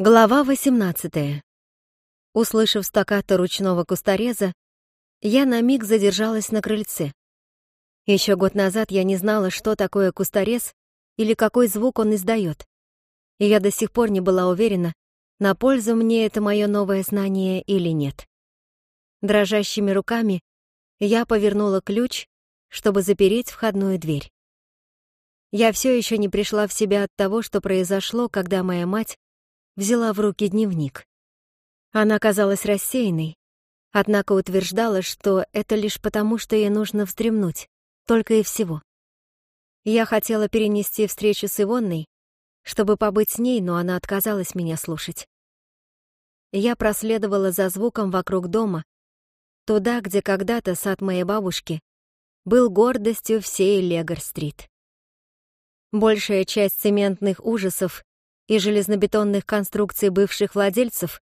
Глава 18. Услышав стаката ручного кустореза, я на миг задержалась на крыльце. Еще год назад я не знала, что такое кусторез или какой звук он издает. И я до сих пор не была уверена, на пользу мне это мое новое знание или нет. Дрожащими руками я повернула ключ, чтобы запереть входную дверь. Я все еще не пришла в себя от того, что произошло, когда моя мать взяла в руки дневник. Она казалась рассеянной, однако утверждала, что это лишь потому, что ей нужно вздремнуть, только и всего. Я хотела перенести встречу с Ивонной, чтобы побыть с ней, но она отказалась меня слушать. Я проследовала за звуком вокруг дома, туда, где когда-то сад моей бабушки был гордостью всей Легор-стрит. Большая часть цементных ужасов и железнобетонных конструкций бывших владельцев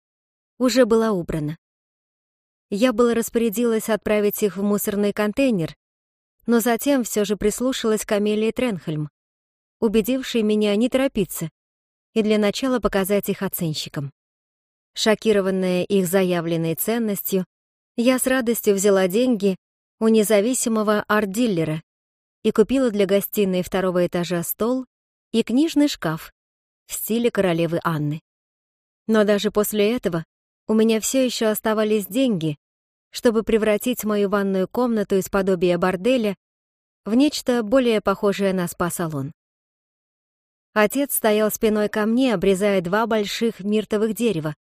уже была убрана. Я было распорядилась отправить их в мусорный контейнер, но затем все же прислушалась к Амелии Тренхельм, убедившей меня не торопиться и для начала показать их оценщикам. Шокированная их заявленной ценностью, я с радостью взяла деньги у независимого арт-дилера и купила для гостиной второго этажа стол и книжный шкаф, в стиле королевы Анны. Но даже после этого у меня все еще оставались деньги, чтобы превратить мою ванную комнату из подобия борделя в нечто более похожее на спа-салон. Отец стоял спиной ко мне, обрезая два больших миртовых дерева,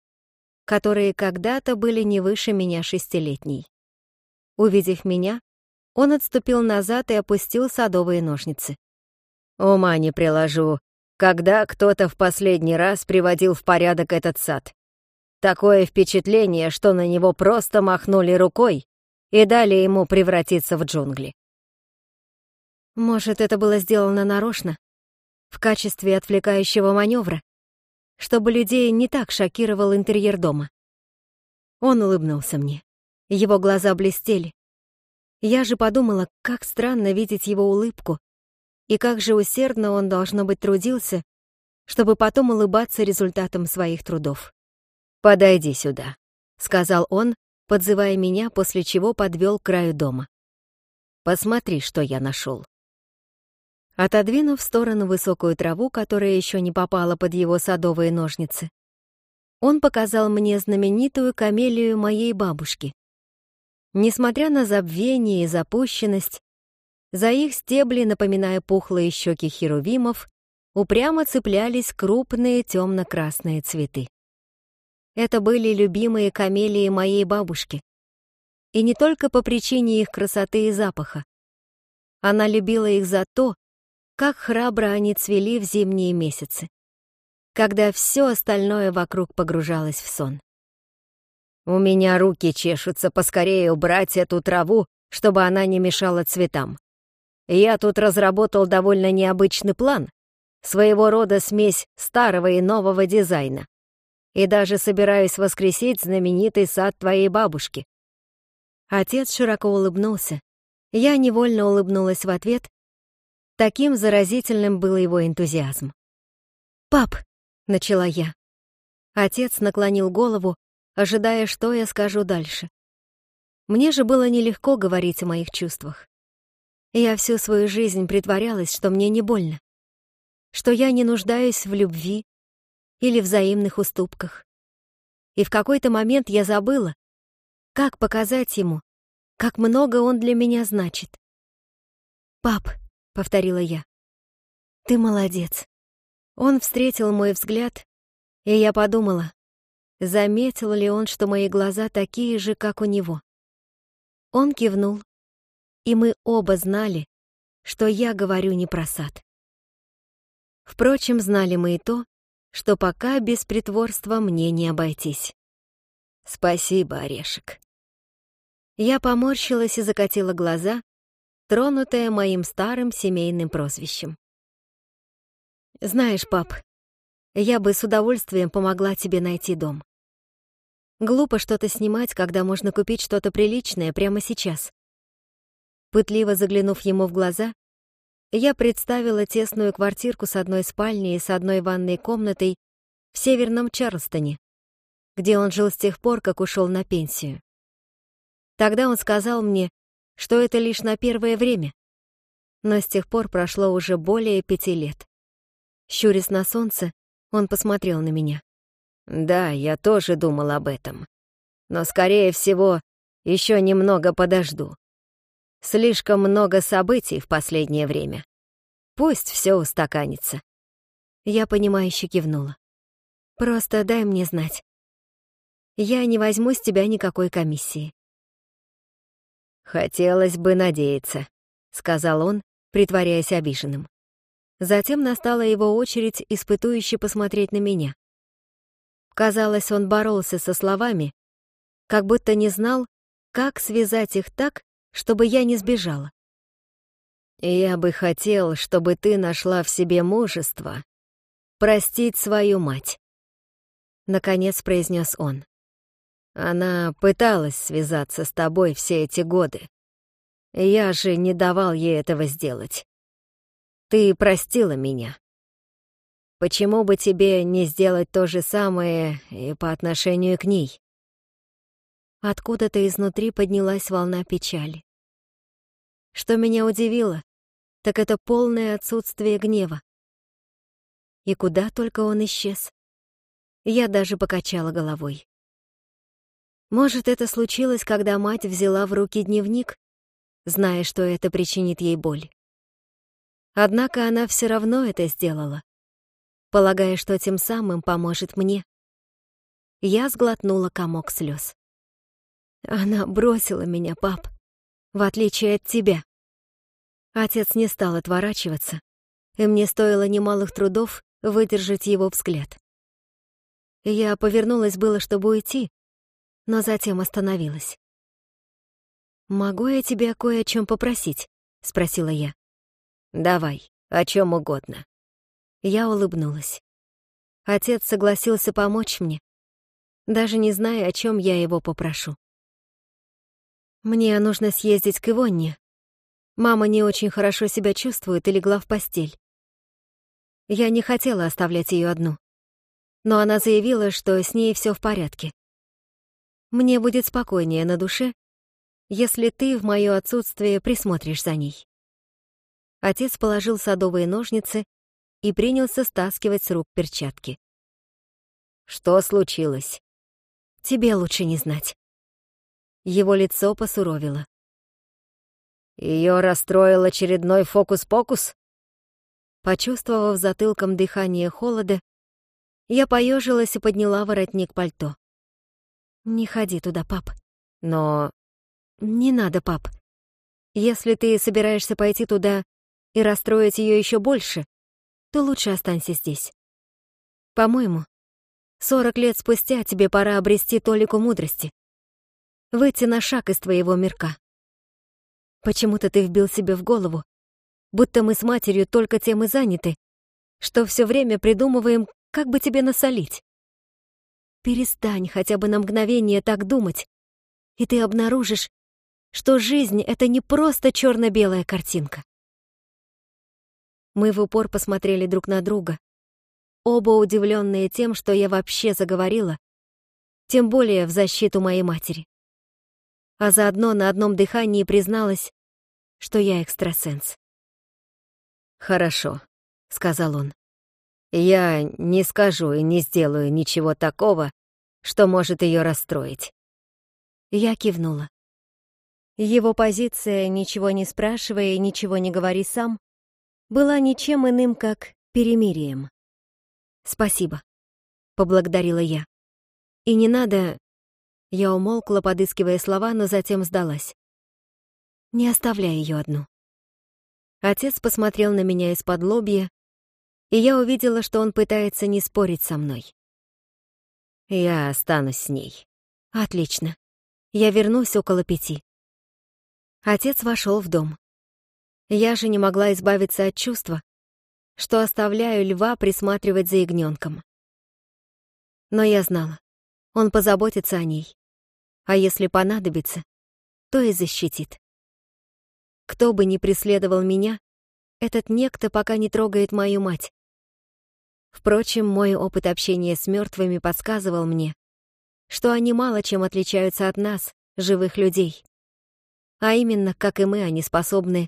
которые когда-то были не выше меня шестилетней. Увидев меня, он отступил назад и опустил садовые ножницы. «Ума не приложу, когда кто-то в последний раз приводил в порядок этот сад. Такое впечатление, что на него просто махнули рукой и дали ему превратиться в джунгли. Может, это было сделано нарочно, в качестве отвлекающего маневра, чтобы людей не так шокировал интерьер дома. Он улыбнулся мне. Его глаза блестели. Я же подумала, как странно видеть его улыбку, и как же усердно он, должно быть, трудился, чтобы потом улыбаться результатом своих трудов. «Подойди сюда», — сказал он, подзывая меня, после чего подвел к краю дома. «Посмотри, что я нашел». Отодвинув в сторону высокую траву, которая еще не попала под его садовые ножницы, он показал мне знаменитую камелию моей бабушки. Несмотря на забвение и запущенность, за их стебли, напоминая пухлые щеки херувимов, упрямо цеплялись крупные темно-красные цветы. Это были любимые камелии моей бабушки. И не только по причине их красоты и запаха. Она любила их за то, как храбро они цвели в зимние месяцы, когда все остальное вокруг погружалось в сон. «У меня руки чешутся поскорее убрать эту траву, чтобы она не мешала цветам», я тут разработал довольно необычный план, своего рода смесь старого и нового дизайна. И даже собираюсь воскресить знаменитый сад твоей бабушки. Отец широко улыбнулся. Я невольно улыбнулась в ответ. Таким заразительным был его энтузиазм. «Пап!» — начала я. Отец наклонил голову, ожидая, что я скажу дальше. Мне же было нелегко говорить о моих чувствах. Я всю свою жизнь притворялась, что мне не больно, что я не нуждаюсь в любви или взаимных уступках. И в какой-то момент я забыла, как показать ему, как много он для меня значит. «Пап», — повторила я, — «ты молодец». Он встретил мой взгляд, и я подумала, заметил ли он, что мои глаза такие же, как у него. Он кивнул, и мы оба знали, что я говорю не про сад. Впрочем, знали мы и то, что пока без притворства мне не обойтись. Спасибо, Орешек. Я поморщилась и закатила глаза, тронутая моим старым семейным прозвищем. Знаешь, пап, я бы с удовольствием помогла тебе найти дом. Глупо что-то снимать, когда можно купить что-то приличное прямо сейчас. Пытливо заглянув ему в глаза, я представила тесную квартирку с одной спальней и с одной ванной комнатой в северном Чарльстоне, где он жил с тех пор, как ушел на пенсию. Тогда он сказал мне, что это лишь на первое время, но с тех пор прошло уже более пяти лет. Щурис на солнце, он посмотрел на меня. «Да, я тоже думал об этом. Но, скорее всего, еще немного подожду. Слишком много событий в последнее время. Пусть все устаканится. Я понимающе кивнула. Просто дай мне знать. Я не возьму с тебя никакой комиссии. Хотелось бы надеяться, сказал он, притворяясь обиженным. Затем настала его очередь испытующе посмотреть на меня. Казалось, он боролся со словами, как будто не знал, как связать их так, чтобы я не сбежала. «Я бы хотел, чтобы ты нашла в себе мужество простить свою мать», — наконец произнес он. «Она пыталась связаться с тобой все эти годы. Я же не давал ей этого сделать. Ты простила меня. Почему бы тебе не сделать то же самое и по отношению к ней?» Откуда-то изнутри поднялась волна печали. Что меня удивило, так это полное отсутствие гнева. И куда только он исчез. Я даже покачала головой. Может, это случилось, когда мать взяла в руки дневник, зная, что это причинит ей боль. Однако она все равно это сделала, полагая, что тем самым поможет мне. Я сглотнула комок слез. Она бросила меня, пап, в отличие от тебя. Отец не стал отворачиваться, и мне стоило немалых трудов выдержать его взгляд. Я повернулась было, чтобы уйти, но затем остановилась. «Могу я тебя кое о чем попросить?» — спросила я. «Давай, о чем угодно». Я улыбнулась. Отец согласился помочь мне, даже не зная, о чем я его попрошу. Мне нужно съездить к Ивонне. Мама не очень хорошо себя чувствует и легла в постель. Я не хотела оставлять ее одну. Но она заявила, что с ней все в порядке. Мне будет спокойнее на душе, если ты в моё отсутствие присмотришь за ней. Отец положил садовые ножницы и принялся стаскивать с рук перчатки. Что случилось? Тебе лучше не знать. Его лицо посуровило. Ее расстроил очередной фокус-покус? Почувствовав затылком дыхание холода, я поежилась и подняла воротник пальто. «Не ходи туда, пап». «Но...» «Не надо, пап. Если ты собираешься пойти туда и расстроить ее еще больше, то лучше останься здесь. По-моему, сорок лет спустя тебе пора обрести толику мудрости выйти на шаг из твоего мирка. Почему-то ты вбил себе в голову, будто мы с матерью только тем и заняты, что все время придумываем, как бы тебе насолить. Перестань хотя бы на мгновение так думать, и ты обнаружишь, что жизнь — это не просто черно-белая картинка. Мы в упор посмотрели друг на друга, оба удивленные тем, что я вообще заговорила, тем более в защиту моей матери а заодно на одном дыхании призналась, что я экстрасенс. «Хорошо», — сказал он. «Я не скажу и не сделаю ничего такого, что может ее расстроить». Я кивнула. Его позиция «ничего не спрашивая и ничего не говори сам» была ничем иным, как перемирием. «Спасибо», — поблагодарила я. «И не надо я умолкла, подыскивая слова, но затем сдалась. «Не оставляй ее одну». Отец посмотрел на меня из-под лобья, и я увидела, что он пытается не спорить со мной. «Я останусь с ней». «Отлично. Я вернусь около пяти». Отец вошел в дом. Я же не могла избавиться от чувства, что оставляю льва присматривать за ягненком. Но я знала, он позаботится о ней а если понадобится, то и защитит. Кто бы ни преследовал меня, этот некто пока не трогает мою мать. Впрочем, мой опыт общения с мертвыми подсказывал мне, что они мало чем отличаются от нас, живых людей. А именно, как и мы, они способны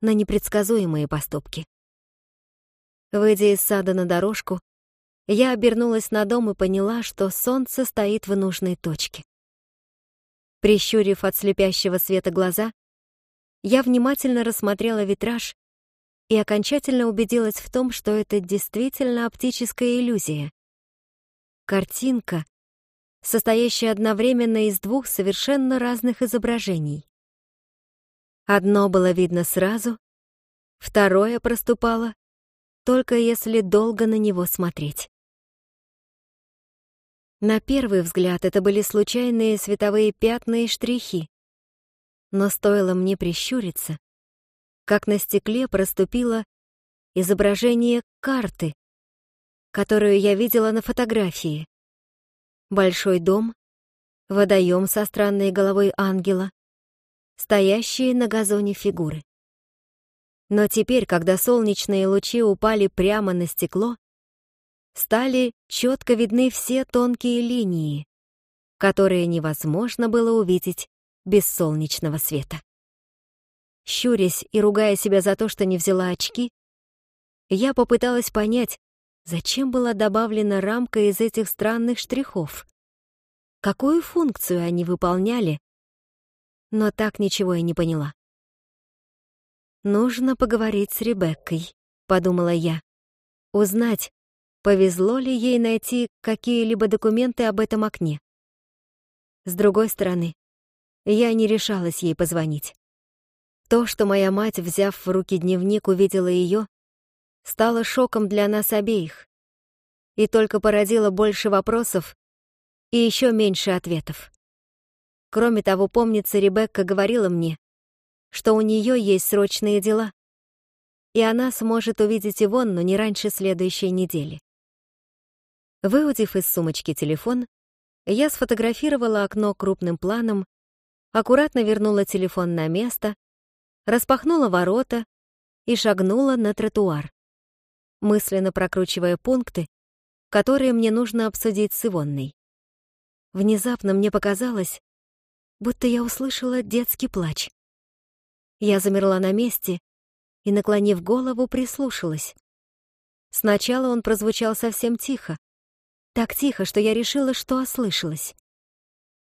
на непредсказуемые поступки. Выйдя из сада на дорожку, я обернулась на дом и поняла, что солнце стоит в нужной точке. Прищурив от слепящего света глаза, я внимательно рассмотрела витраж и окончательно убедилась в том, что это действительно оптическая иллюзия. Картинка, состоящая одновременно из двух совершенно разных изображений. Одно было видно сразу, второе проступало, только если долго на него смотреть. На первый взгляд это были случайные световые пятна и штрихи. Но стоило мне прищуриться, как на стекле проступило изображение карты, которую я видела на фотографии. Большой дом, водоем со странной головой ангела, стоящие на газоне фигуры. Но теперь, когда солнечные лучи упали прямо на стекло, стали четко видны все тонкие линии, которые невозможно было увидеть без солнечного света. Щурясь и ругая себя за то, что не взяла очки, я попыталась понять, зачем была добавлена рамка из этих странных штрихов, какую функцию они выполняли, но так ничего и не поняла. «Нужно поговорить с Ребеккой», — подумала я, — «узнать, Повезло ли ей найти какие-либо документы об этом окне? С другой стороны, я не решалась ей позвонить. То, что моя мать, взяв в руки дневник, увидела ее, стало шоком для нас обеих и только породило больше вопросов и еще меньше ответов. Кроме того, помнится, Ребекка говорила мне, что у нее есть срочные дела, и она сможет увидеть Ивонну не раньше следующей недели. Выудив из сумочки телефон, я сфотографировала окно крупным планом, аккуратно вернула телефон на место, распахнула ворота и шагнула на тротуар, мысленно прокручивая пункты, которые мне нужно обсудить с Ивонной. Внезапно мне показалось, будто я услышала детский плач. Я замерла на месте и, наклонив голову, прислушалась. Сначала он прозвучал совсем тихо, так тихо, что я решила, что ослышалась.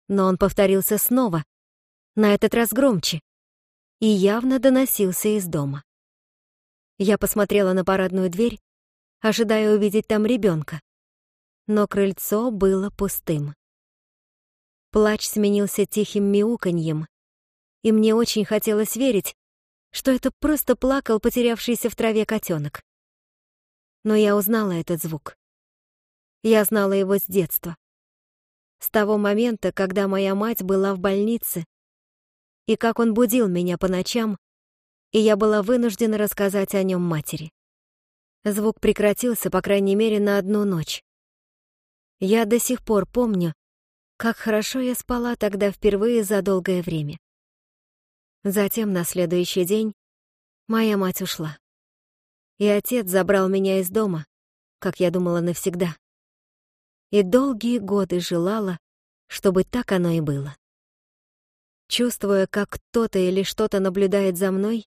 Но он повторился снова, на этот раз громче, и явно доносился из дома. Я посмотрела на парадную дверь, ожидая увидеть там ребенка, но крыльцо было пустым. Плач сменился тихим мяуканьем, и мне очень хотелось верить, что это просто плакал потерявшийся в траве котенок. Но я узнала этот звук. Я знала его с детства. С того момента, когда моя мать была в больнице, и как он будил меня по ночам, и я была вынуждена рассказать о нем матери. Звук прекратился, по крайней мере, на одну ночь. Я до сих пор помню, как хорошо я спала тогда впервые за долгое время. Затем, на следующий день, моя мать ушла. И отец забрал меня из дома, как я думала навсегда и долгие годы желала, чтобы так оно и было. Чувствуя, как кто-то или что-то наблюдает за мной,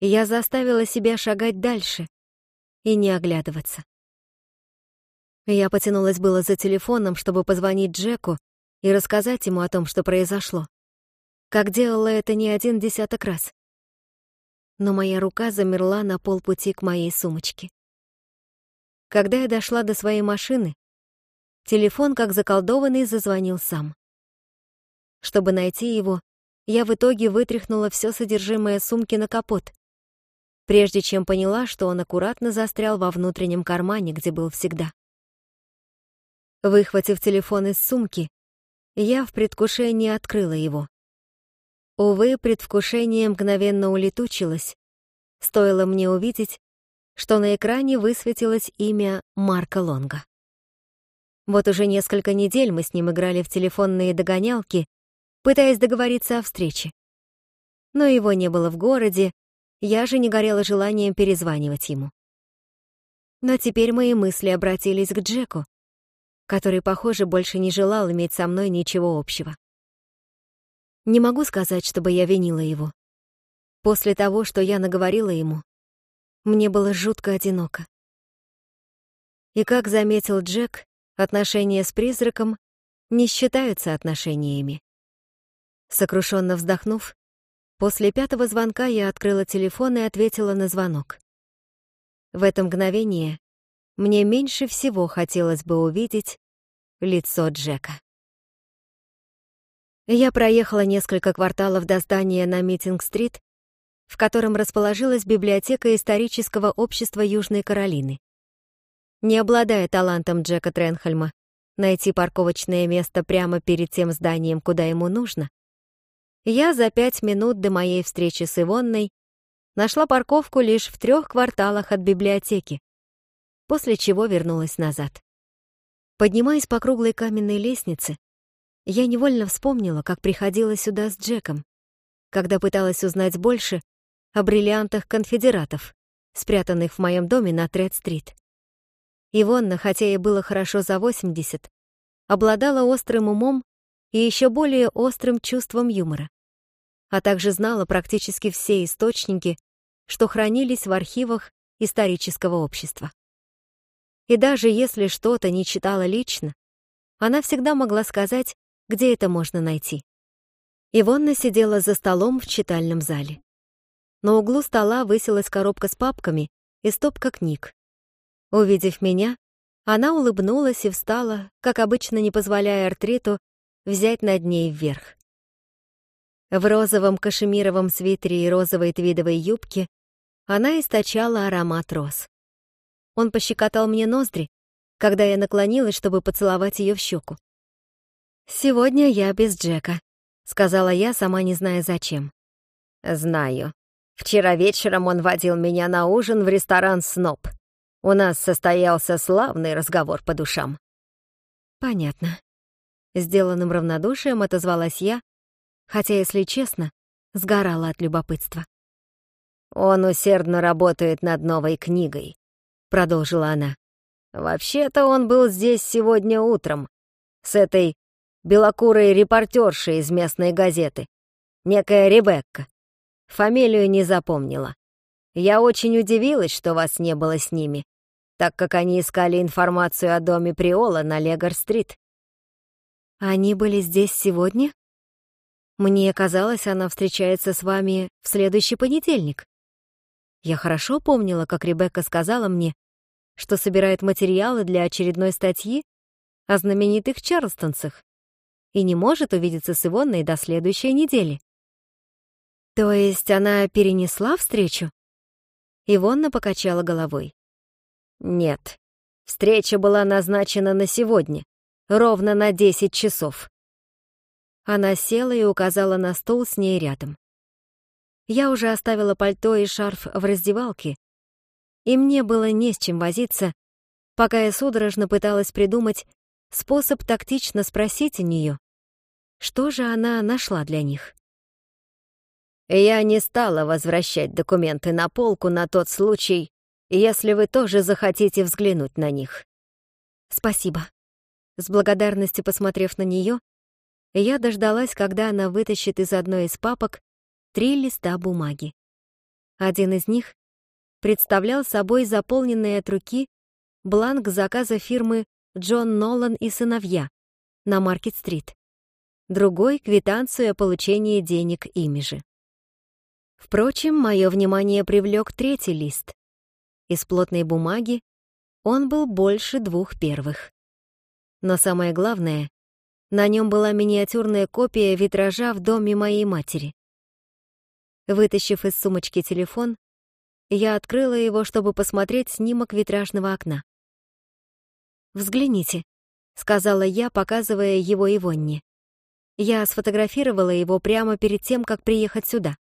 я заставила себя шагать дальше и не оглядываться. Я потянулась было за телефоном, чтобы позвонить Джеку и рассказать ему о том, что произошло, как делала это не один десяток раз. Но моя рука замерла на полпути к моей сумочке. Когда я дошла до своей машины, Телефон, как заколдованный, зазвонил сам. Чтобы найти его, я в итоге вытряхнула все содержимое сумки на капот, прежде чем поняла, что он аккуратно застрял во внутреннем кармане, где был всегда. Выхватив телефон из сумки, я в предвкушении открыла его. Увы, предвкушение мгновенно улетучилось. Стоило мне увидеть, что на экране высветилось имя Марка Лонга. Вот уже несколько недель мы с ним играли в телефонные догонялки, пытаясь договориться о встрече. Но его не было в городе, я же не горела желанием перезванивать ему. Но теперь мои мысли обратились к Джеку, который, похоже, больше не желал иметь со мной ничего общего. Не могу сказать, чтобы я винила его. После того, что я наговорила ему, мне было жутко одиноко. И как заметил Джек, Отношения с призраком не считаются отношениями. Сокрушенно вздохнув, после пятого звонка я открыла телефон и ответила на звонок. В это мгновение мне меньше всего хотелось бы увидеть лицо Джека. Я проехала несколько кварталов до здания на Митинг-стрит, в котором расположилась библиотека исторического общества Южной Каролины. Не обладая талантом Джека Тренхельма найти парковочное место прямо перед тем зданием, куда ему нужно, я за пять минут до моей встречи с Ивонной нашла парковку лишь в трех кварталах от библиотеки, после чего вернулась назад. Поднимаясь по круглой каменной лестнице, я невольно вспомнила, как приходила сюда с Джеком, когда пыталась узнать больше о бриллиантах конфедератов, спрятанных в моем доме на Тред-стрит. Ивонна, хотя и было хорошо за 80, обладала острым умом и еще более острым чувством юмора, а также знала практически все источники, что хранились в архивах исторического общества. И даже если что-то не читала лично, она всегда могла сказать, где это можно найти. Ивонна сидела за столом в читальном зале. На углу стола высилась коробка с папками и стопка книг, Увидев меня, она улыбнулась и встала, как обычно не позволяя артриту взять над ней вверх. В розовом кашемировом свитере и розовой твидовой юбке она источала аромат роз. Он пощекотал мне ноздри, когда я наклонилась, чтобы поцеловать ее в щеку. «Сегодня я без Джека», — сказала я, сама не зная зачем. «Знаю. Вчера вечером он водил меня на ужин в ресторан «Сноб», у нас состоялся славный разговор по душам». «Понятно». Сделанным равнодушием отозвалась я, хотя, если честно, сгорала от любопытства. «Он усердно работает над новой книгой», — продолжила она. «Вообще-то он был здесь сегодня утром, с этой белокурой репортершей из местной газеты, некая Ребекка. Фамилию не запомнила. Я очень удивилась, что вас не было с ними так как они искали информацию о доме Приола на Легор-стрит. «Они были здесь сегодня?» «Мне казалось, она встречается с вами в следующий понедельник». Я хорошо помнила, как Ребекка сказала мне, что собирает материалы для очередной статьи о знаменитых Чарлстонцах и не может увидеться с Ивонной до следующей недели. То есть она перенесла встречу? Ивонна покачала головой. Нет. Встреча была назначена на сегодня, ровно на 10 часов. Она села и указала на стол с ней рядом. Я уже оставила пальто и шарф в раздевалке, и мне было не с чем возиться, пока я судорожно пыталась придумать способ тактично спросить у нее, что же она нашла для них. Я не стала возвращать документы на полку на тот случай, если вы тоже захотите взглянуть на них. Спасибо. С благодарностью посмотрев на нее, я дождалась, когда она вытащит из одной из папок три листа бумаги. Один из них представлял собой заполненный от руки бланк заказа фирмы «Джон Нолан и сыновья» на Маркет-стрит. Другой — квитанцию о получении денег ими же. Впрочем, мое внимание привлек третий лист, из плотной бумаги, он был больше двух первых. Но самое главное, на нем была миниатюрная копия витража в доме моей матери. Вытащив из сумочки телефон, я открыла его, чтобы посмотреть снимок витражного окна. «Взгляните», — сказала я, показывая его Ивонне. Я сфотографировала его прямо перед тем, как приехать сюда.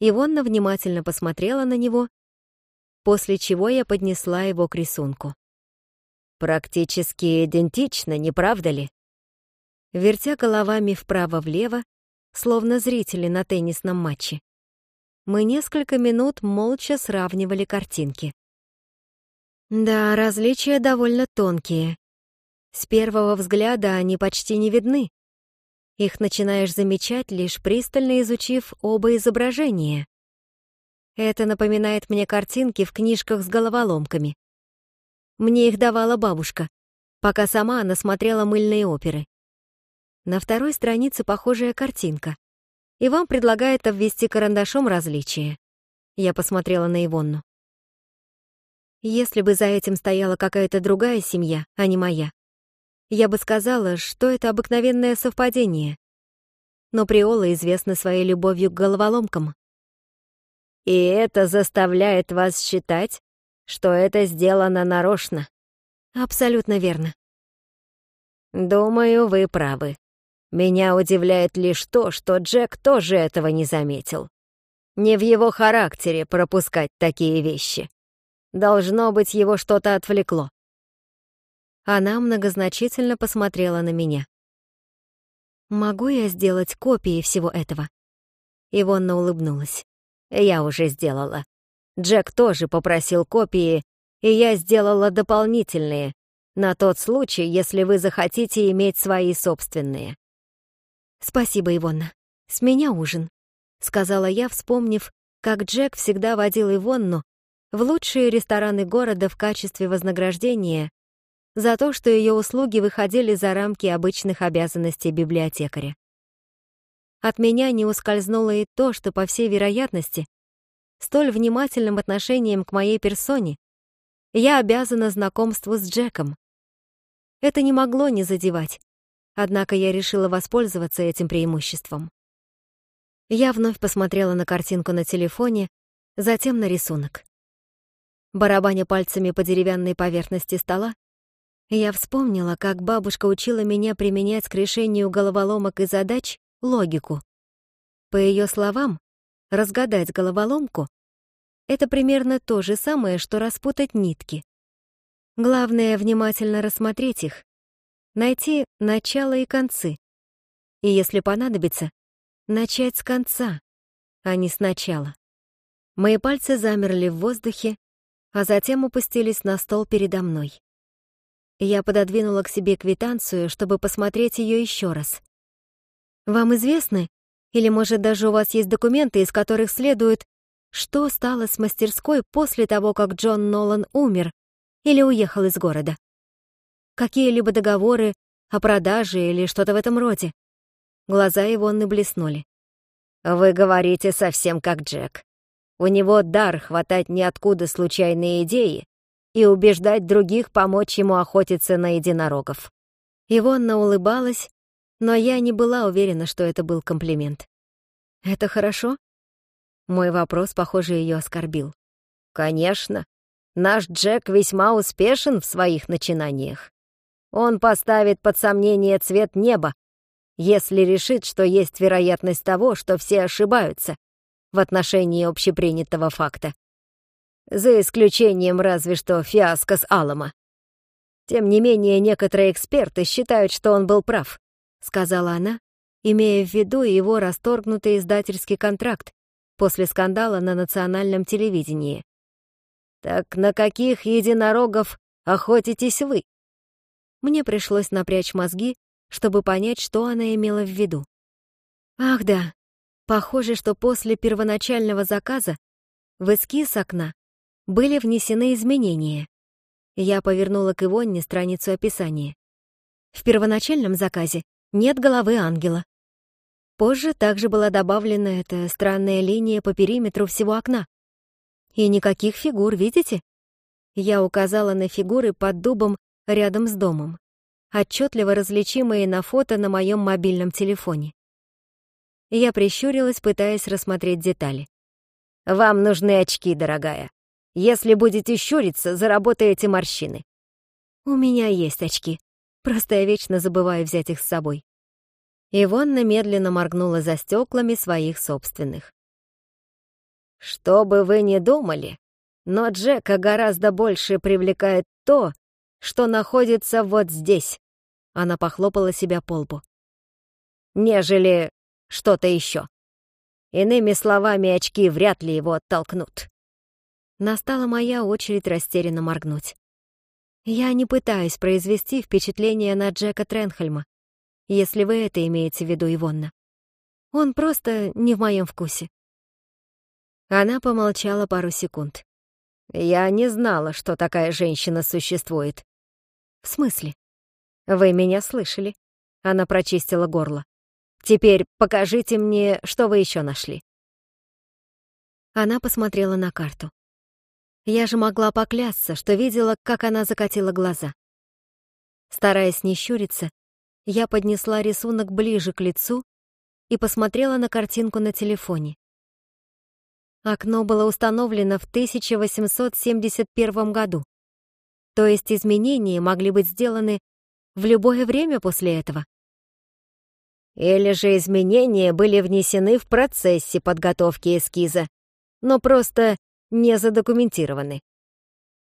Ивонна внимательно посмотрела на него после чего я поднесла его к рисунку. Практически идентично, не правда ли? Вертя головами вправо-влево, словно зрители на теннисном матче, мы несколько минут молча сравнивали картинки. Да, различия довольно тонкие. С первого взгляда они почти не видны. Их начинаешь замечать, лишь пристально изучив оба изображения, это напоминает мне картинки в книжках с головоломками. Мне их давала бабушка, пока сама она смотрела мыльные оперы. На второй странице похожая картинка. И вам предлагают обвести карандашом различия. Я посмотрела на Ивонну. Если бы за этим стояла какая-то другая семья, а не моя, я бы сказала, что это обыкновенное совпадение. Но Приола известна своей любовью к головоломкам. И это заставляет вас считать, что это сделано нарочно. Абсолютно верно. Думаю, вы правы. Меня удивляет лишь то, что Джек тоже этого не заметил. Не в его характере пропускать такие вещи. Должно быть, его что-то отвлекло. Она многозначительно посмотрела на меня. «Могу я сделать копии всего этого?» Ивонна улыбнулась. Я уже сделала. Джек тоже попросил копии, и я сделала дополнительные, на тот случай, если вы захотите иметь свои собственные. «Спасибо, Ивонна. С меня ужин», — сказала я, вспомнив, как Джек всегда водил Ивонну в лучшие рестораны города в качестве вознаграждения за то, что ее услуги выходили за рамки обычных обязанностей библиотекаря. От меня не ускользнуло и то, что, по всей вероятности, столь внимательным отношением к моей персоне я обязана знакомству с Джеком. Это не могло не задевать, однако я решила воспользоваться этим преимуществом. Я вновь посмотрела на картинку на телефоне, затем на рисунок. Барабаня пальцами по деревянной поверхности стола, я вспомнила, как бабушка учила меня применять к решению головоломок и задач логику. По ее словам, разгадать головоломку — это примерно то же самое, что распутать нитки. Главное — внимательно рассмотреть их, найти начало и концы. И если понадобится, начать с конца, а не сначала. Мои пальцы замерли в воздухе, а затем упустились на стол передо мной. Я пододвинула к себе квитанцию, чтобы посмотреть ее еще раз. Вам известны? Или, может, даже у вас есть документы, из которых следует, что стало с мастерской после того, как Джон Нолан умер или уехал из города? Какие-либо договоры о продаже или что-то в этом роде?» Глаза его наблеснули. «Вы говорите совсем как Джек. У него дар хватать ниоткуда случайные идеи и убеждать других помочь ему охотиться на единорогов». Ивонна улыбалась, но я не была уверена, что это был комплимент. «Это хорошо?» Мой вопрос, похоже, ее оскорбил. «Конечно. Наш Джек весьма успешен в своих начинаниях. Он поставит под сомнение цвет неба, если решит, что есть вероятность того, что все ошибаются в отношении общепринятого факта. За исключением разве что фиаско с Алома. Тем не менее, некоторые эксперты считают, что он был прав сказала она, имея в виду его расторгнутый издательский контракт после скандала на национальном телевидении. «Так на каких единорогов охотитесь вы?» Мне пришлось напрячь мозги, чтобы понять, что она имела в виду. «Ах да, похоже, что после первоначального заказа в эскиз окна были внесены изменения». Я повернула к Ивонне страницу описания. В первоначальном заказе нет головы ангела. Позже также была добавлена эта странная линия по периметру всего окна. И никаких фигур, видите? Я указала на фигуры под дубом рядом с домом, отчетливо различимые на фото на моем мобильном телефоне. Я прищурилась, пытаясь рассмотреть детали. «Вам нужны очки, дорогая. Если будете щуриться, заработаете морщины». «У меня есть очки», Просто я вечно забываю взять их с собой. Ивонна медленно моргнула за стеклами своих собственных. «Что бы вы ни думали, но Джека гораздо больше привлекает то, что находится вот здесь», — она похлопала себя по лбу, «нежели что-то еще. Иными словами, очки вряд ли его оттолкнут». Настала моя очередь растерянно моргнуть. Я не пытаюсь произвести впечатление на Джека Тренхельма, если вы это имеете в виду, Ивонна. Он просто не в моем вкусе. Она помолчала пару секунд. Я не знала, что такая женщина существует. В смысле? Вы меня слышали? Она прочистила горло. Теперь покажите мне, что вы еще нашли. Она посмотрела на карту. Я же могла поклясться, что видела, как она закатила глаза. Стараясь не щуриться, я поднесла рисунок ближе к лицу и посмотрела на картинку на телефоне. Окно было установлено в 1871 году, то есть изменения могли быть сделаны в любое время после этого. Или же изменения были внесены в процессе подготовки эскиза, но просто не задокументированы.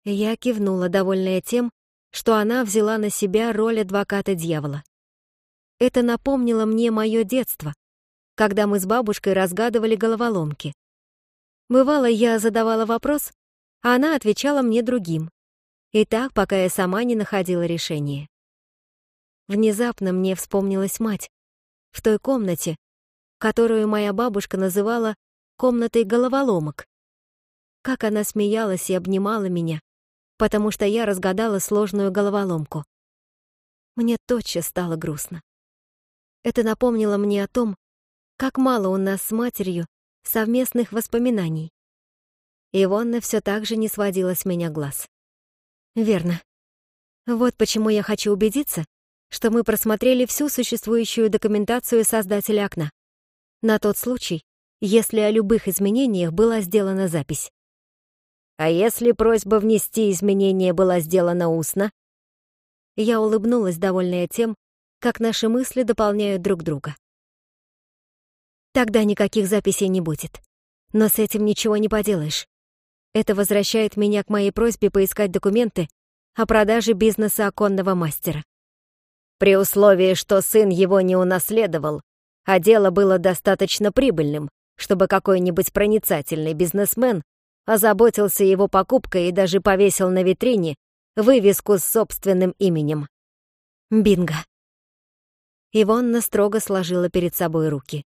Я кивнула, довольная тем, что она взяла на себя роль адвоката дьявола. Это напомнило мне мое детство, когда мы с бабушкой разгадывали головоломки. Бывало, я задавала вопрос, а она отвечала мне другим. И так, пока я сама не находила решение. Внезапно мне вспомнилась мать. В той комнате, которую моя бабушка называла комнатой головоломок, как она смеялась и обнимала меня, потому что я разгадала сложную головоломку. Мне тотчас стало грустно. Это напомнило мне о том, как мало у нас с матерью совместных воспоминаний. Ивонна все так же не сводила с меня глаз. Верно. Вот почему я хочу убедиться, что мы просмотрели всю существующую документацию создателя окна. На тот случай, если о любых изменениях была сделана запись. А если просьба внести изменения была сделана устно? Я улыбнулась, довольная тем, как наши мысли дополняют друг друга. Тогда никаких записей не будет. Но с этим ничего не поделаешь. Это возвращает меня к моей просьбе поискать документы о продаже бизнеса оконного мастера. При условии, что сын его не унаследовал, а дело было достаточно прибыльным, чтобы какой-нибудь проницательный бизнесмен озаботился его покупкой и даже повесил на витрине вывеску с собственным именем. Бинго. Ивонна строго сложила перед собой руки.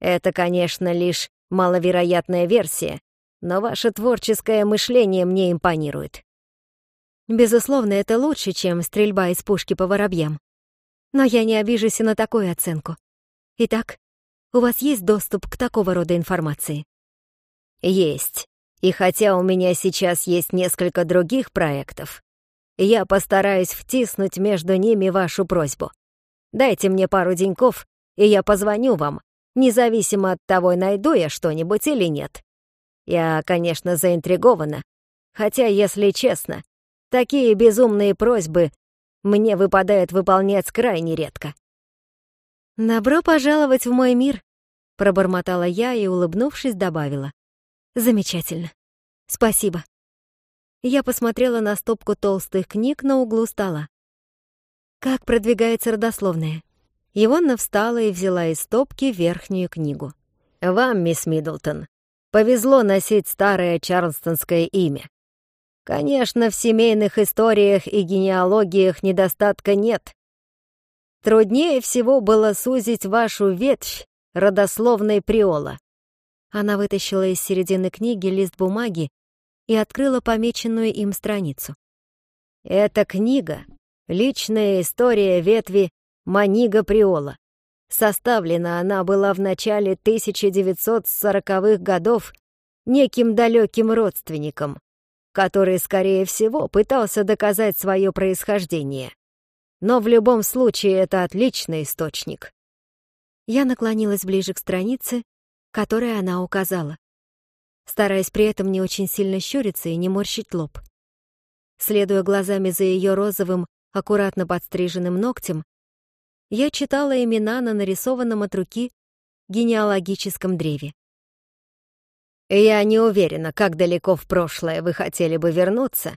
Это, конечно, лишь маловероятная версия, но ваше творческое мышление мне импонирует. Безусловно, это лучше, чем стрельба из пушки по воробьям. Но я не обижусь и на такую оценку. Итак, у вас есть доступ к такого рода информации? Есть. И хотя у меня сейчас есть несколько других проектов, я постараюсь втиснуть между ними вашу просьбу. Дайте мне пару деньков, и я позвоню вам, независимо от того, найду я что-нибудь или нет. Я, конечно, заинтригована, хотя, если честно, такие безумные просьбы мне выпадает выполнять крайне редко. «Добро пожаловать в мой мир», — пробормотала я и, улыбнувшись, добавила. Замечательно. Спасибо. Я посмотрела на стопку толстых книг на углу стола. Как продвигается родословная? Иванна встала и взяла из стопки верхнюю книгу. «Вам, мисс Миддлтон, повезло носить старое Чарлстонское имя. Конечно, в семейных историях и генеалогиях недостатка нет. Труднее всего было сузить вашу ветвь родословной Приола. Она вытащила из середины книги лист бумаги и открыла помеченную им страницу. «Эта книга — личная история ветви Манига Приола. Составлена она была в начале 1940-х годов неким далеким родственником, который, скорее всего, пытался доказать свое происхождение. Но в любом случае это отличный источник. Я наклонилась ближе к странице которое она указала, стараясь при этом не очень сильно щуриться и не морщить лоб. Следуя глазами за ее розовым, аккуратно подстриженным ногтем, я читала имена на нарисованном от руки генеалогическом древе. «Я не уверена, как далеко в прошлое вы хотели бы вернуться,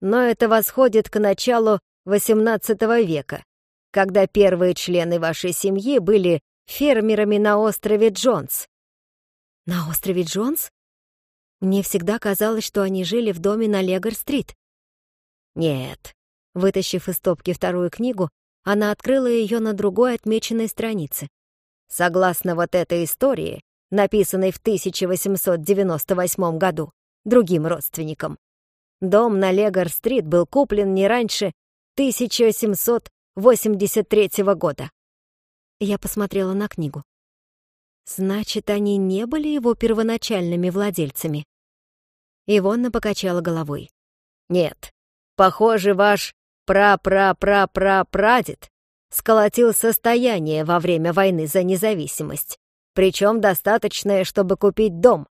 но это восходит к началу XVIII века, когда первые члены вашей семьи были фермерами на острове Джонс, «На острове Джонс?» Мне всегда казалось, что они жили в доме на Легор-стрит. «Нет». Вытащив из стопки вторую книгу, она открыла ее на другой отмеченной странице. Согласно вот этой истории, написанной в 1898 году другим родственникам, дом на Легор-стрит был куплен не раньше 1783 года. Я посмотрела на книгу. Значит, они не были его первоначальными владельцами. Ивонна покачала головой. Нет, похоже, ваш пра-пра-пра-пра-прадед сколотил состояние во время войны за независимость, причем достаточное, чтобы купить дом.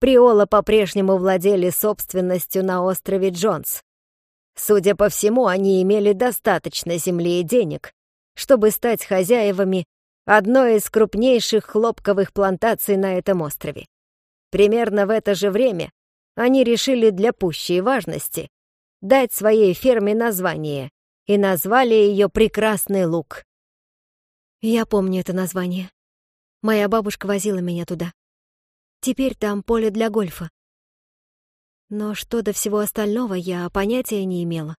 Приола по-прежнему владели собственностью на острове Джонс. Судя по всему, они имели достаточно земли и денег, чтобы стать хозяевами одной из крупнейших хлопковых плантаций на этом острове. Примерно в это же время они решили для пущей важности дать своей ферме название и назвали ее «Прекрасный лук». Я помню это название. Моя бабушка возила меня туда. Теперь там поле для гольфа. Но что до всего остального, я понятия не имела.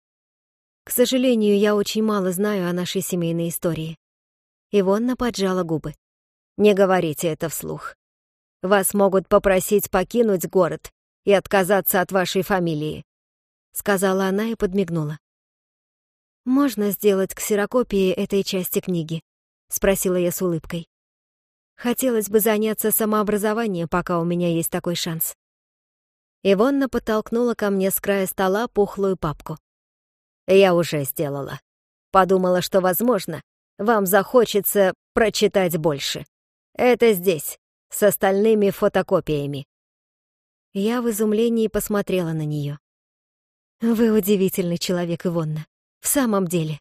К сожалению, я очень мало знаю о нашей семейной истории. Ивонна поджала губы. «Не говорите это вслух. Вас могут попросить покинуть город и отказаться от вашей фамилии», — сказала она и подмигнула. «Можно сделать ксерокопии этой части книги?» — спросила я с улыбкой. «Хотелось бы заняться самообразованием, пока у меня есть такой шанс». Ивонна подтолкнула ко мне с края стола пухлую папку. «Я уже сделала. Подумала, что, возможно, вам захочется прочитать больше. Это здесь, с остальными фотокопиями». Я в изумлении посмотрела на нее. «Вы удивительный человек, Ивонна. В самом деле».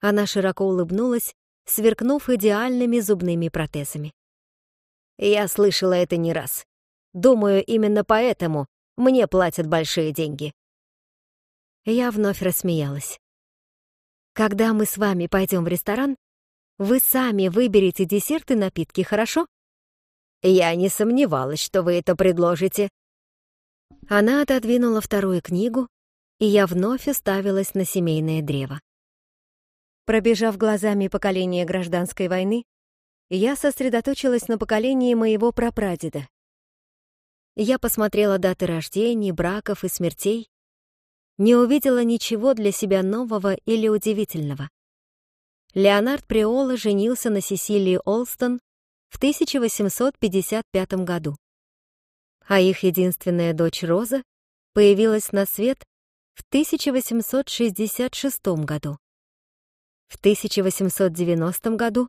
Она широко улыбнулась, сверкнув идеальными зубными протезами. «Я слышала это не раз. Думаю, именно поэтому мне платят большие деньги». Я вновь рассмеялась. Когда мы с вами пойдем в ресторан, вы сами выберете десерт и напитки, хорошо? Я не сомневалась, что вы это предложите. Она отодвинула вторую книгу, и я вновь уставилась на семейное древо. Пробежав глазами поколение гражданской войны, я сосредоточилась на поколении моего прапрадеда. Я посмотрела даты рождений, браков и смертей, не увидела ничего для себя нового или удивительного. Леонард Приола женился на Сесилии Олстон в 1855 году, а их единственная дочь Роза появилась на свет в 1866 году. В 1890 году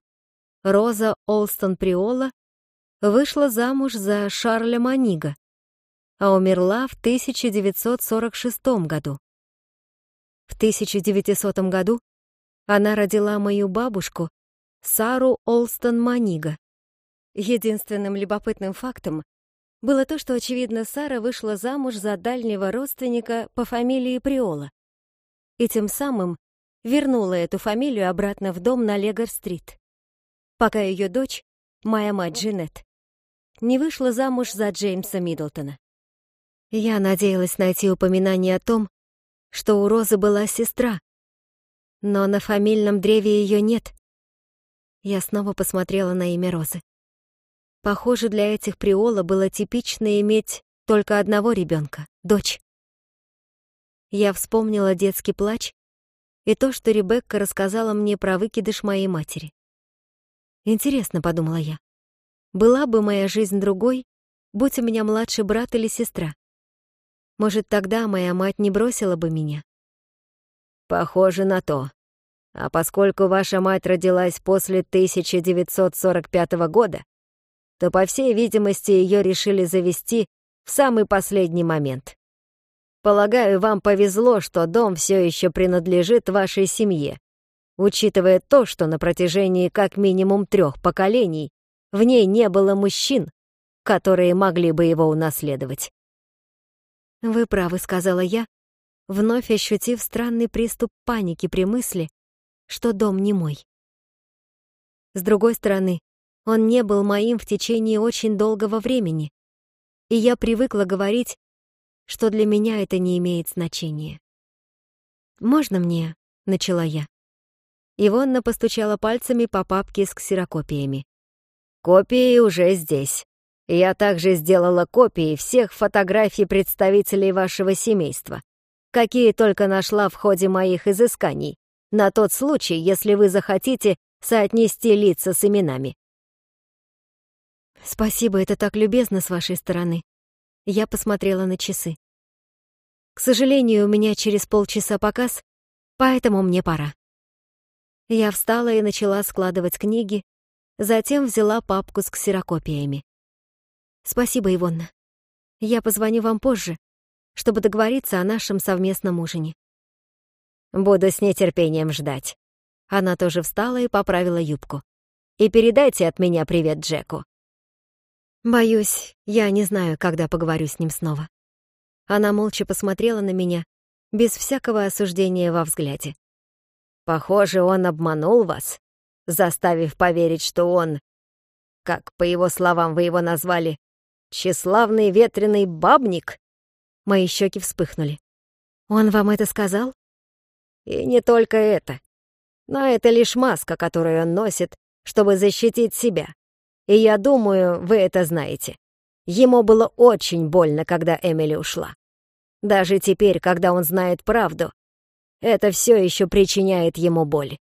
Роза Олстон Приола вышла замуж за Шарля Манига, а умерла в 1946 году. В 1900 году она родила мою бабушку, Сару Олстон Манига. Единственным любопытным фактом было то, что, очевидно, Сара вышла замуж за дальнего родственника по фамилии Приола и тем самым вернула эту фамилию обратно в дом на Легор-стрит, пока ее дочь, моя мать Джинет, не вышла замуж за Джеймса Миддлтона. Я надеялась найти упоминание о том, что у Розы была сестра, но на фамильном древе ее нет. Я снова посмотрела на имя Розы. Похоже, для этих приола было типично иметь только одного ребенка, дочь. Я вспомнила детский плач и то, что Ребекка рассказала мне про выкидыш моей матери. Интересно, подумала я, была бы моя жизнь другой, будь у меня младший брат или сестра. Может, тогда моя мать не бросила бы меня? Похоже на то. А поскольку ваша мать родилась после 1945 года, то, по всей видимости, ее решили завести в самый последний момент. Полагаю, вам повезло, что дом все еще принадлежит вашей семье, учитывая то, что на протяжении как минимум трех поколений в ней не было мужчин, которые могли бы его унаследовать. «Вы правы», — сказала я, вновь ощутив странный приступ паники при мысли, что дом не мой. С другой стороны, он не был моим в течение очень долгого времени, и я привыкла говорить, что для меня это не имеет значения. «Можно мне?» — начала я. Ивонна постучала пальцами по папке с ксерокопиями. «Копии уже здесь», я также сделала копии всех фотографий представителей вашего семейства, какие только нашла в ходе моих изысканий, на тот случай, если вы захотите соотнести лица с именами. Спасибо, это так любезно с вашей стороны. Я посмотрела на часы. К сожалению, у меня через полчаса показ, поэтому мне пора. Я встала и начала складывать книги, затем взяла папку с ксерокопиями. Спасибо, Ивонна. Я позвоню вам позже, чтобы договориться о нашем совместном ужине. Буду с нетерпением ждать. Она тоже встала и поправила юбку. И передайте от меня привет Джеку. Боюсь, я не знаю, когда поговорю с ним снова. Она молча посмотрела на меня, без всякого осуждения во взгляде. Похоже, он обманул вас, заставив поверить, что он, как по его словам вы его назвали, тщеславный ветреный бабник!» Мои щеки вспыхнули. «Он вам это сказал?» «И не только это. Но это лишь маска, которую он носит, чтобы защитить себя. И я думаю, вы это знаете. Ему было очень больно, когда Эмили ушла. Даже теперь, когда он знает правду, это все еще причиняет ему боль.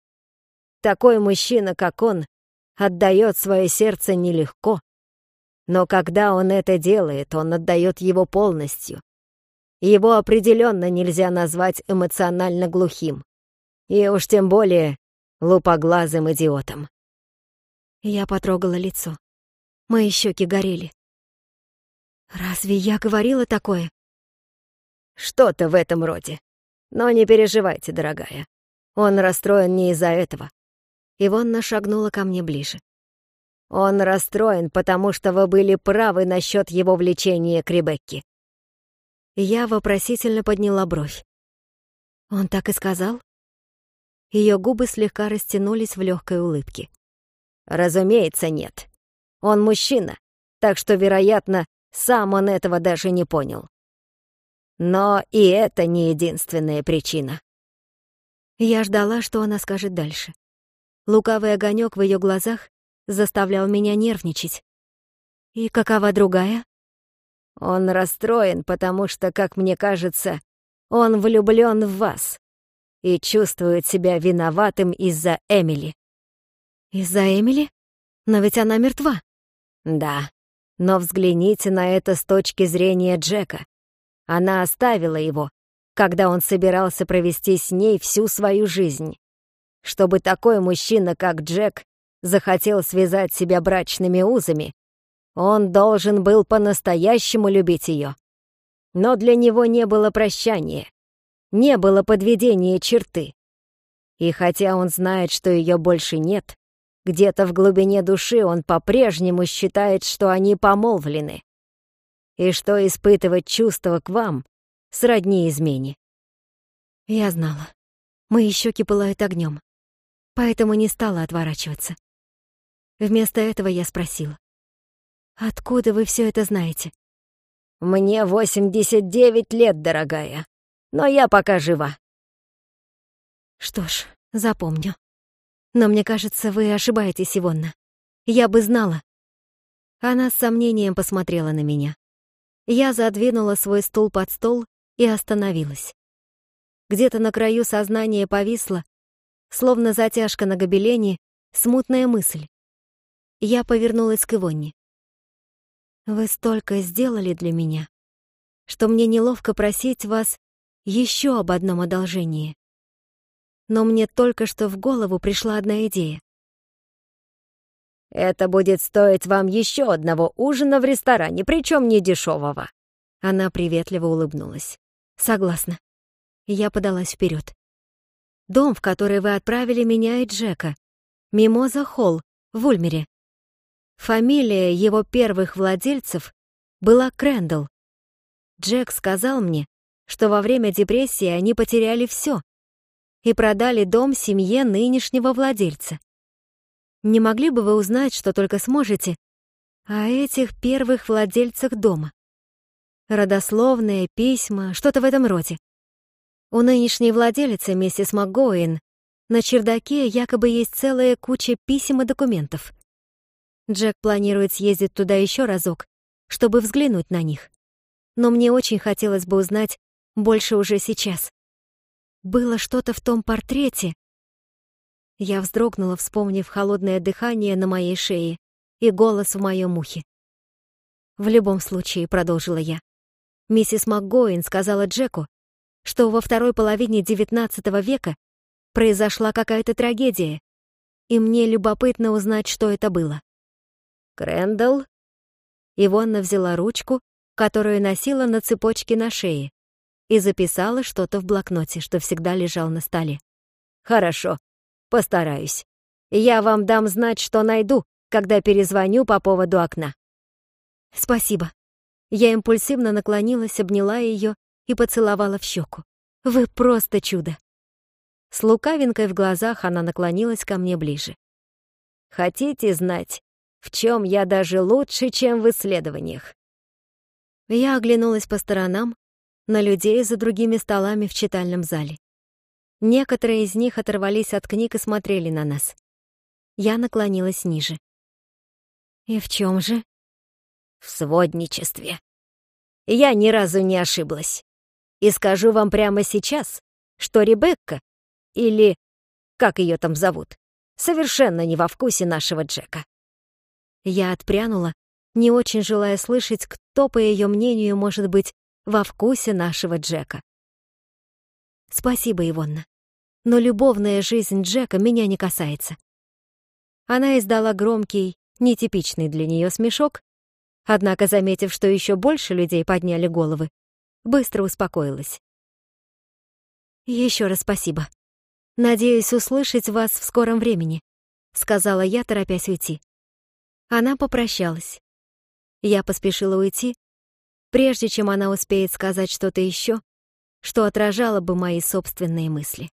Такой мужчина, как он, отдает свое сердце нелегко, но когда он это делает, он отдает его полностью. Его определенно нельзя назвать эмоционально глухим. И уж тем более лупоглазым идиотом. Я потрогала лицо. Мои щеки горели. «Разве я говорила такое?» «Что-то в этом роде. Но не переживайте, дорогая. Он расстроен не из-за этого». Ивонна шагнула ко мне ближе. Он расстроен, потому что вы были правы насчет его влечения к Ребекке. Я вопросительно подняла бровь. Он так и сказал? Ее губы слегка растянулись в легкой улыбке. Разумеется, нет. Он мужчина, так что, вероятно, сам он этого даже не понял. Но и это не единственная причина. Я ждала, что она скажет дальше. Лукавый огонек в ее глазах заставлял меня нервничать. И какова другая? Он расстроен, потому что, как мне кажется, он влюблён в вас и чувствует себя виноватым из-за Эмили. Из-за Эмили? Но ведь она мертва. Да, но взгляните на это с точки зрения Джека. Она оставила его, когда он собирался провести с ней всю свою жизнь. Чтобы такой мужчина, как Джек, захотел связать себя брачными узами, он должен был по-настоящему любить ее. Но для него не было прощания, не было подведения черты. И хотя он знает, что ее больше нет, где-то в глубине души он по-прежнему считает, что они помолвлены. И что испытывать чувства к вам сродни измене. Я знала. Мои щеки пылают огнем. Поэтому не стала отворачиваться. Вместо этого я спросила. «Откуда вы все это знаете?» «Мне 89 лет, дорогая, но я пока жива». «Что ж, запомню. Но мне кажется, вы ошибаетесь, Ивонна. Я бы знала». Она с сомнением посмотрела на меня. Я задвинула свой стул под стол и остановилась. Где-то на краю сознания повисла, словно затяжка на гобелене, смутная мысль. Я повернулась к Ивонне. «Вы столько сделали для меня, что мне неловко просить вас еще об одном одолжении. Но мне только что в голову пришла одна идея. «Это будет стоить вам еще одного ужина в ресторане, причем не дешевого». Она приветливо улыбнулась. «Согласна». Я подалась вперед. «Дом, в который вы отправили меня и Джека. Мимоза Холл в Ульмере. Фамилия его первых владельцев была Крэндалл. Джек сказал мне, что во время депрессии они потеряли все и продали дом семье нынешнего владельца. Не могли бы вы узнать, что только сможете, о этих первых владельцах дома? Родословные, письма, что-то в этом роде. У нынешней владелицы, миссис МакГоуин, на чердаке якобы есть целая куча писем и документов. Джек планирует съездить туда еще разок, чтобы взглянуть на них. Но мне очень хотелось бы узнать больше уже сейчас. Было что-то в том портрете. Я вздрогнула, вспомнив холодное дыхание на моей шее и голос в моем ухе. В любом случае, продолжила я. Миссис МакГоин сказала Джеку, что во второй половине XIX века произошла какая-то трагедия, и мне любопытно узнать, что это было. «Крэндалл?» Ивонна взяла ручку, которую носила на цепочке на шее, и записала что-то в блокноте, что всегда лежал на столе. «Хорошо, постараюсь. Я вам дам знать, что найду, когда перезвоню по поводу окна». «Спасибо». Я импульсивно наклонилась, обняла ее и поцеловала в щеку. «Вы просто чудо!» С лукавинкой в глазах она наклонилась ко мне ближе. «Хотите знать, в чем я даже лучше, чем в исследованиях. Я оглянулась по сторонам, на людей за другими столами в читальном зале. Некоторые из них оторвались от книг и смотрели на нас. Я наклонилась ниже. «И в чем же?» «В сводничестве. Я ни разу не ошиблась. И скажу вам прямо сейчас, что Ребекка, или как ее там зовут, совершенно не во вкусе нашего Джека. Я отпрянула, не очень желая слышать, кто, по ее мнению, может быть во вкусе нашего Джека. «Спасибо, Ивонна, но любовная жизнь Джека меня не касается». Она издала громкий, нетипичный для нее смешок, однако, заметив, что еще больше людей подняли головы, быстро успокоилась. «Еще раз спасибо. Надеюсь услышать вас в скором времени», — сказала я, торопясь уйти. Она попрощалась. Я поспешила уйти, прежде чем она успеет сказать что-то еще, что отражало бы мои собственные мысли.